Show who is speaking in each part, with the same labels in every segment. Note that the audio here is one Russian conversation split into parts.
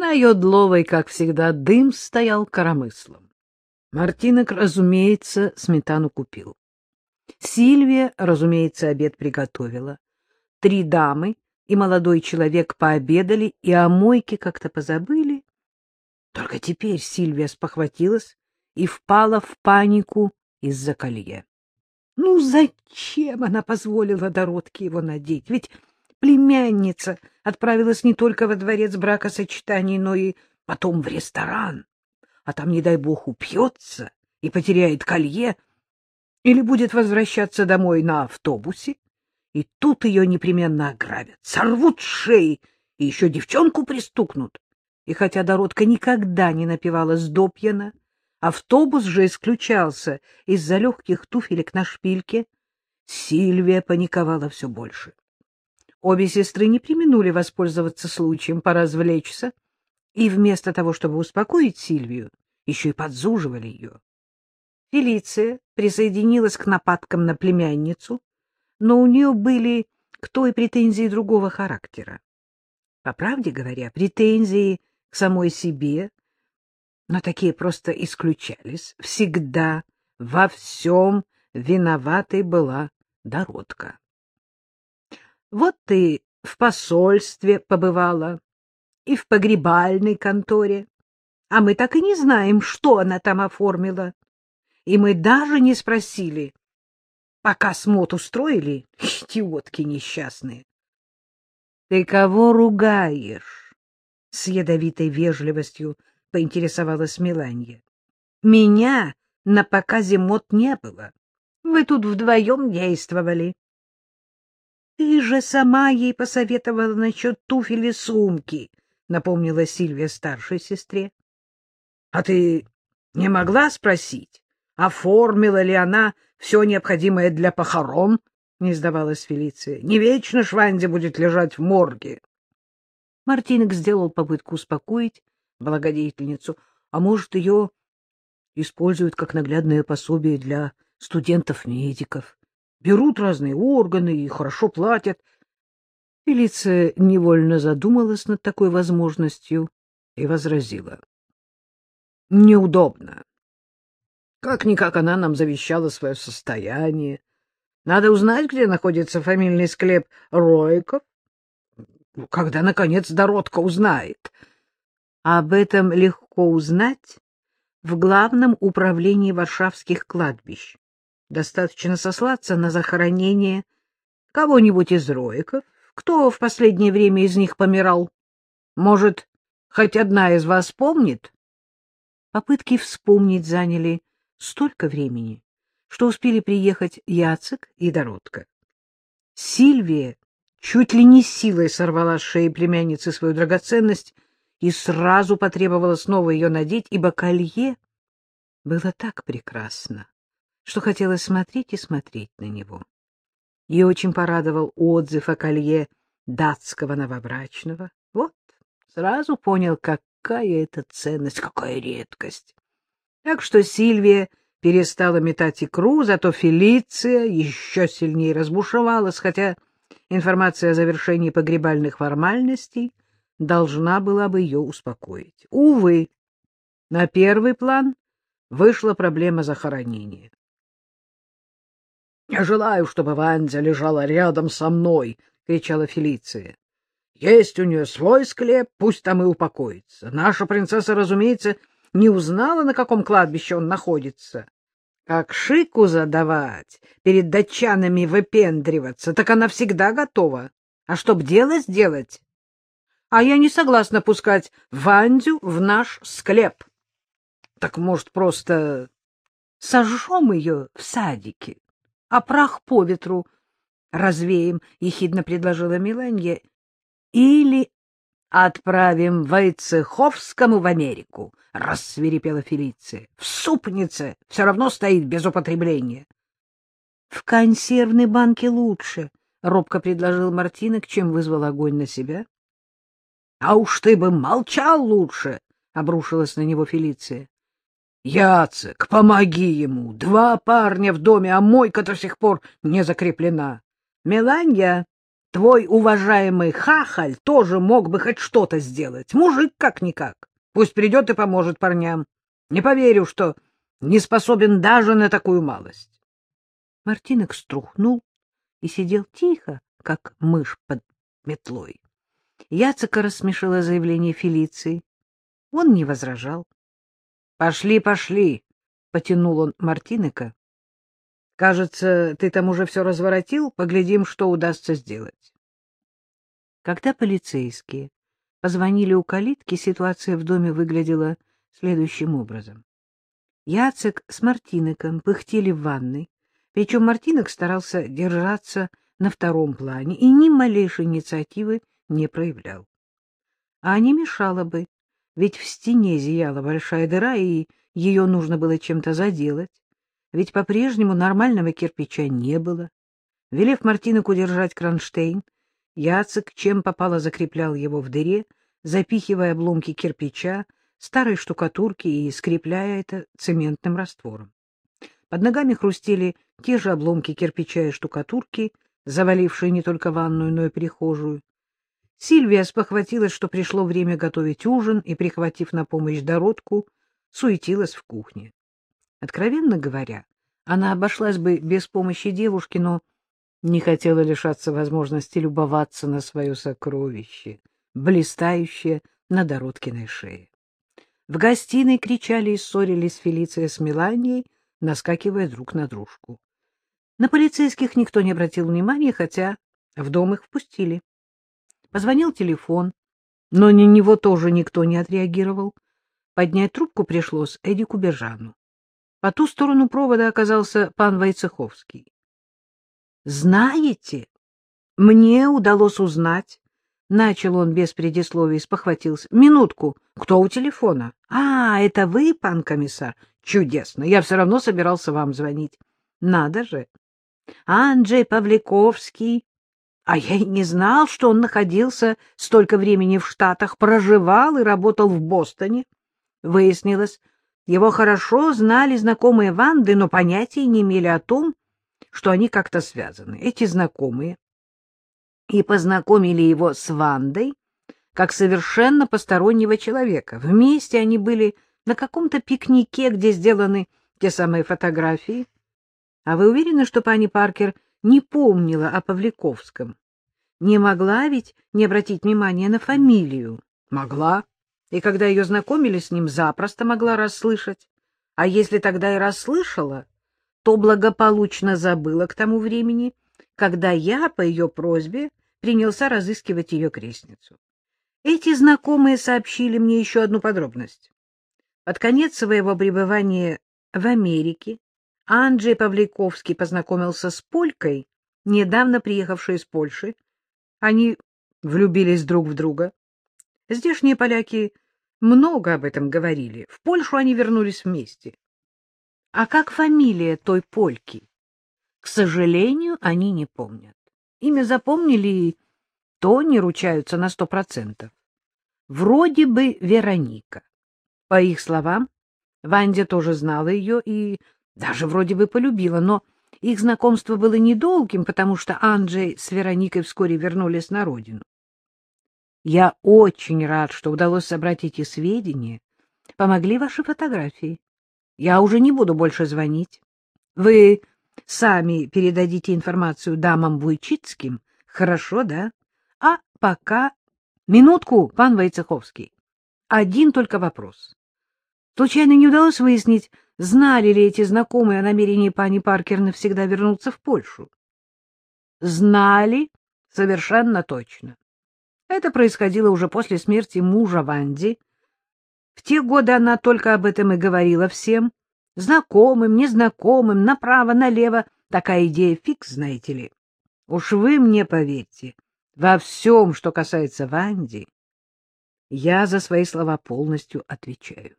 Speaker 1: На Йодловой, как всегда, дым стоял коромыслом. Мартинок, разумеется, сметану купил. Сильвия, разумеется, обед приготовила. Три дамы и молодой человек пообедали, и о мойке как-то позабыли. Только теперь Сильвия спохватилась и впала в панику из-за колье. Ну, зачем она позволила Дородке его надеть? Ведь племянница отправилась не только во дворец бракосочетаний, но и потом в ресторан. А там, не дай бог, упьется и потеряет колье, или будет возвращаться домой на автобусе, и тут ее непременно ограбят, сорвут шеи и еще девчонку пристукнут. И хотя Дородка никогда не напивалась допьяна, Автобус же исключался из-за легких туфелек на шпильке. Сильвия паниковала все больше. Обе сестры не применули воспользоваться случаем поразвлечься, и вместо того, чтобы успокоить Сильвию, еще и подзуживали ее. Фелиция присоединилась к нападкам на племянницу, но у нее были к той претензии другого характера. По правде говоря, претензии к самой себе но такие просто исключались. Всегда во всем виноватой была Дородка. Вот ты в посольстве побывала и в погребальной конторе, а мы так и не знаем, что она там оформила. И мы даже не спросили, пока смот устроили, идиотки несчастные. — Ты кого ругаешь? — с ядовитой вежливостью — поинтересовалась Меланья. — Меня на показе мод не было. Вы тут вдвоем действовали. — Ты же сама ей посоветовала насчет туфель и сумки, — напомнила Сильвия старшей сестре. — А ты не могла спросить, оформила ли она все необходимое для похорон? — не сдавалась Фелиция. — Не вечно Шванди будет лежать в морге. Мартинок сделал попытку успокоить благодетельницу, а может, ее используют как наглядное пособие для студентов-медиков. Берут разные органы и хорошо платят. Фелиция невольно задумалась над такой возможностью и возразила. — Неудобно. Как-никак она нам завещала свое состояние. Надо узнать, где находится фамильный склеп Ройков. Когда, наконец, Дородка узнает — об этом легко узнать в Главном управлении Варшавских кладбищ. Достаточно сослаться на захоронение кого-нибудь из роиков, кто в последнее время из них помирал. Может, хоть одна из вас помнит? Попытки вспомнить заняли столько времени, что успели приехать Яцек и Дородка. Сильвия чуть ли не силой сорвала с шеи племянницы свою драгоценность — и сразу потребовала снова ее надеть, ибо колье было так прекрасно, что хотелось смотреть и смотреть на него. Ее очень порадовал отзыв о колье датского новобрачного. Вот, сразу понял, какая это ценность, какая редкость. Так что Сильвия перестала метать икру, зато Фелиция еще сильнее разбушевалась, хотя информация о завершении погребальных формальностей — должна была бы ее успокоить. Увы, на первый план вышла проблема захоронения. — Я желаю, чтобы Вандя лежала рядом со мной, — кричала Фелиция. — Есть у нее свой склеп, пусть там и упокоится. Наша принцесса, разумеется, не узнала, на каком кладбище он находится. Как шику задавать, перед датчанами выпендриваться, так она всегда готова. А чтоб дело сделать, а я не согласна пускать Вандю в наш склеп. Так, может, просто сожжем ее в садике, а прах по ветру развеем, — ехидно предложила Миланья, — или отправим Войцеховскому в Америку, — рассверепела Фелиция. — В супнице все равно стоит без употребления. — В консервной банке лучше, — робко предложил Мартинок, чем вызвал огонь на себя. — А уж ты бы молчал лучше! — обрушилась на него Фелиция. — Яцек, помоги ему! Два парня в доме, а мойка до сих пор не закреплена. — Меланья, Твой уважаемый хахаль тоже мог бы хоть что-то сделать. Мужик как-никак. Пусть придет и поможет парням. Не поверю, что не способен даже на такую малость. Мартинок струхнул и сидел тихо, как мышь под метлой. Яцека рассмешила заявление Фелиции. Он не возражал. — Пошли, пошли, — потянул он Мартинека. — Кажется, ты там уже все разворотил. Поглядим, что удастся сделать. Когда полицейские позвонили у калитки, ситуация в доме выглядела следующим образом. Яцек с Мартинеком пыхтели в ванной, причем Мартинек старался держаться на втором плане и ни малейшей инициативы не проявлял. А не мешало бы, ведь в стене зияла большая дыра, и ее нужно было чем-то заделать, ведь по-прежнему нормального кирпича не было. Велев Мартинеку держать кронштейн, Яцек чем попало закреплял его в дыре, запихивая обломки кирпича, старой штукатурки и скрепляя это цементным раствором. Под ногами хрустели те же обломки кирпича и штукатурки, завалившие не только ванную, но и прихожую. Сильвия спохватилась, что пришло время готовить ужин, и, прихватив на помощь Дородку, суетилась в кухне. Откровенно говоря, она обошлась бы без помощи девушки, но не хотела лишаться возможности любоваться на свое сокровище, блистающее на Дородкиной шее. В гостиной кричали и ссорились Фелиция с Меланией, наскакивая друг на дружку. На полицейских никто не обратил внимания, хотя в дом их впустили. Позвонил телефон, но на него тоже никто не отреагировал. Поднять трубку пришлось Эдику Бержану. По ту сторону провода оказался пан Войцеховский. — Знаете, мне удалось узнать, — начал он без предисловий, спохватился. — Минутку, кто у телефона? — А, это вы, пан комиссар? Чудесно, я все равно собирался вам звонить. Надо же, Анджей Павликовский. А я и не знал, что он находился столько времени в Штатах, проживал и работал в Бостоне. Выяснилось, его хорошо знали знакомые Ванды, но понятия не имели о том, что они как-то связаны. Эти знакомые и познакомили его с Вандой как совершенно постороннего человека. Вместе они были на каком-то пикнике, где сделаны те самые фотографии. А вы уверены, что пани Паркер не помнила о Павликовском? Не могла ведь не обратить внимания на фамилию? Могла. И когда ее знакомили с ним, запросто могла расслышать. А если тогда и расслышала, то благополучно забыла к тому времени, когда я, по ее просьбе, принялся разыскивать ее крестницу. Эти знакомые сообщили мне еще одну подробность. Под конец своего пребывания в Америке Анджей Павликовский познакомился с полькой, недавно приехавшей из Польши. Они влюбились друг в друга. Здешние поляки много об этом говорили. В Польшу они вернулись вместе. А как фамилия той польки? К сожалению, они не помнят. Имя запомнили то не ручаются на сто процентов. Вроде бы Вероника. По их словам, Вандя тоже знала ее и даже вроде бы полюбила, но их знакомство было недолгим, потому что Анджей с Вероникой вскоре вернулись на родину. Я очень рад, что удалось собрать эти сведения. Помогли ваши фотографии. Я уже не буду больше звонить. Вы сами передадите информацию дамам Вуйчицким. Хорошо, да? А пока... Минутку, пан Войцеховский. Один только вопрос. Случайно не удалось выяснить, Знали ли эти знакомые о намерении пани Паркер навсегда вернуться в Польшу? Знали совершенно точно. Это происходило уже после смерти мужа Ванди. В те годы она только об этом и говорила всем, знакомым, незнакомым, направо-налево. Такая идея фикс, знаете ли. Уж вы мне поверьте, во всем, что касается Ванди, я за свои слова полностью отвечаю.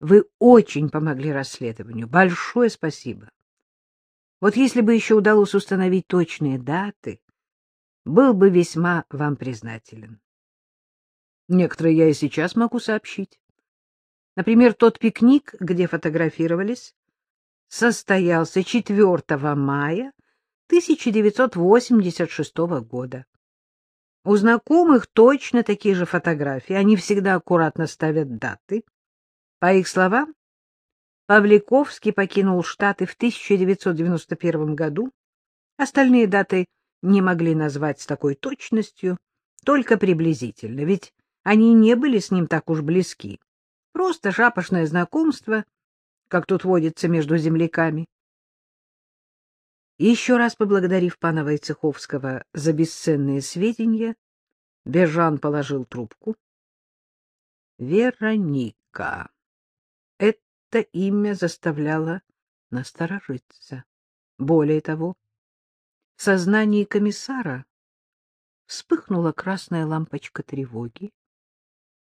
Speaker 1: Вы очень помогли расследованию. Большое спасибо. Вот если бы еще удалось установить точные даты, был бы весьма вам признателен. Некоторые я и сейчас могу сообщить. Например, тот пикник, где фотографировались, состоялся 4 мая 1986 года. У знакомых точно такие же фотографии, они всегда аккуратно ставят даты. По их словам, Павликовский покинул Штаты в 1991 году. Остальные даты не могли назвать с такой точностью, только приблизительно, ведь они не были с ним так уж близки. Просто шапошное знакомство, как тут водится между земляками. Еще раз поблагодарив пана Войцеховского за бесценные сведения, Бежан положил трубку. Вероника. Это имя заставляло насторожиться. Более того, в сознании комиссара вспыхнула красная лампочка тревоги.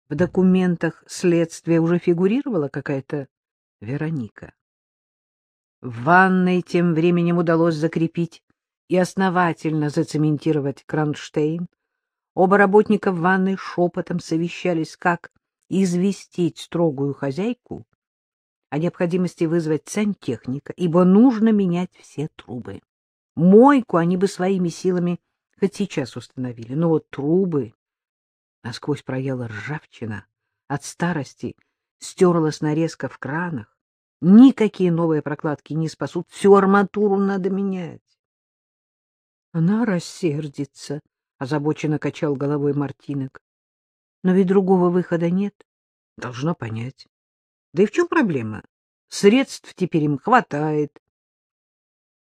Speaker 1: В документах следствия уже фигурировала какая-то Вероника. В ванной тем временем удалось закрепить и основательно зацементировать кронштейн. Оба работника в ванной шепотом совещались, как известить строгую хозяйку о необходимости вызвать сантехника, ибо нужно менять все трубы. Мойку они бы своими силами хоть сейчас установили, но вот трубы насквозь проела ржавчина, от старости стерлась нарезка в кранах, Никакие новые прокладки не спасут. Всю арматуру надо менять. Она рассердится, — озабоченно качал головой Мартинок. Но ведь другого выхода нет. Должна понять. Да и в чем проблема? Средств теперь им хватает.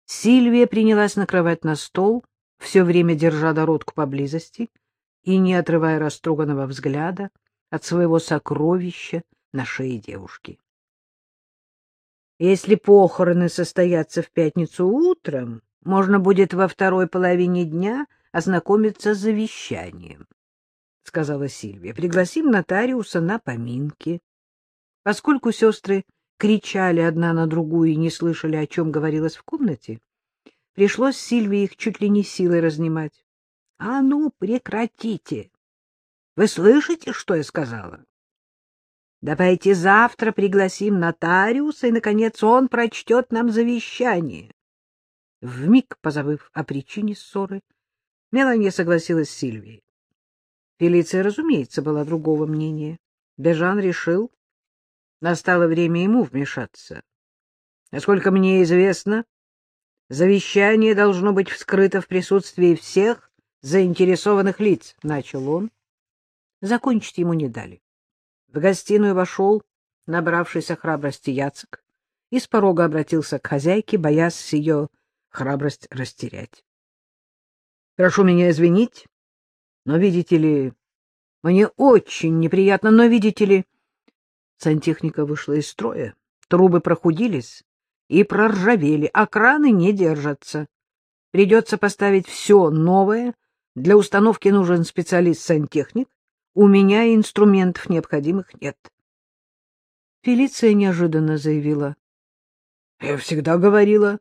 Speaker 1: Сильвия принялась накрывать на стол, все время держа дородку поблизости и не отрывая растроганного взгляда от своего сокровища на шее девушки. Если похороны состоятся в пятницу утром, можно будет во второй половине дня ознакомиться с завещанием, — сказала Сильвия. — Пригласим нотариуса на поминки. Поскольку сестры кричали одна на другую и не слышали, о чем говорилось в комнате, пришлось Сильвии их чуть ли не силой разнимать. — А ну, прекратите! Вы слышите, что я сказала? Давайте завтра пригласим нотариуса, и, наконец, он прочтет нам завещание. Вмиг позабыв о причине ссоры, Меланья согласилась с Сильвией. Фелиция, разумеется, была другого мнения. Бежан решил, настало время ему вмешаться. Насколько мне известно, завещание должно быть вскрыто в присутствии всех заинтересованных лиц, — начал он. Закончить ему не дали. В гостиную вошел набравшийся храбрости Яцек и с порога обратился к хозяйке, боясь ее храбрость растерять. — Прошу меня извинить, но, видите ли, мне очень неприятно, но, видите ли, сантехника вышла из строя, трубы прохудились и проржавели, а краны не держатся. Придется поставить все новое, для установки нужен специалист-сантехник, у меня инструментов необходимых нет. Фелиция неожиданно заявила. — Я всегда говорила,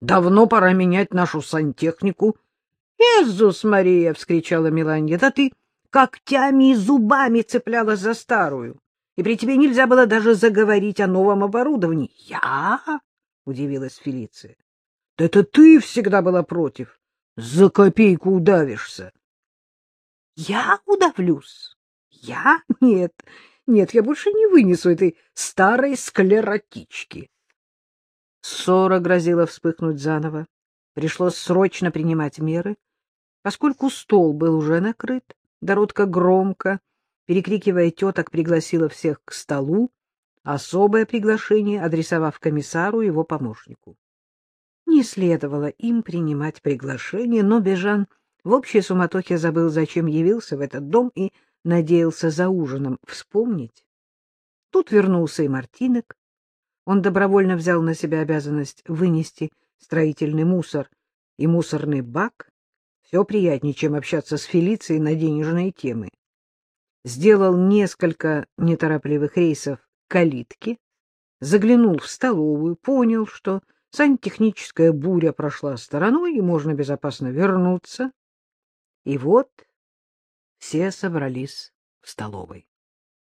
Speaker 1: давно пора менять нашу сантехнику. — Иисус Мария! — вскричала Меланья. — Да ты когтями и зубами цеплялась за старую, и при тебе нельзя было даже заговорить о новом оборудовании. — Я? — удивилась Фелиция. — Да это ты всегда была против. За копейку удавишься. Я удавлюсь? Я? Нет, нет, я больше не вынесу этой старой склеротички. Ссора грозила вспыхнуть заново. Пришлось срочно принимать меры. Поскольку стол был уже накрыт, Доротка громко, перекрикивая теток, пригласила всех к столу, особое приглашение адресовав комиссару и его помощнику. Не следовало им принимать приглашение, но Бежан в общей суматохе забыл, зачем явился в этот дом, и надеялся за ужином вспомнить. Тут вернулся и Мартинок. Он добровольно взял на себя обязанность вынести строительный мусор и мусорный бак. Все приятнее, чем общаться с Фелицией на денежные темы. Сделал несколько неторопливых рейсов калитки, заглянул в столовую, понял, что сантехническая буря прошла стороной, и можно безопасно вернуться. И вот все собрались в столовой.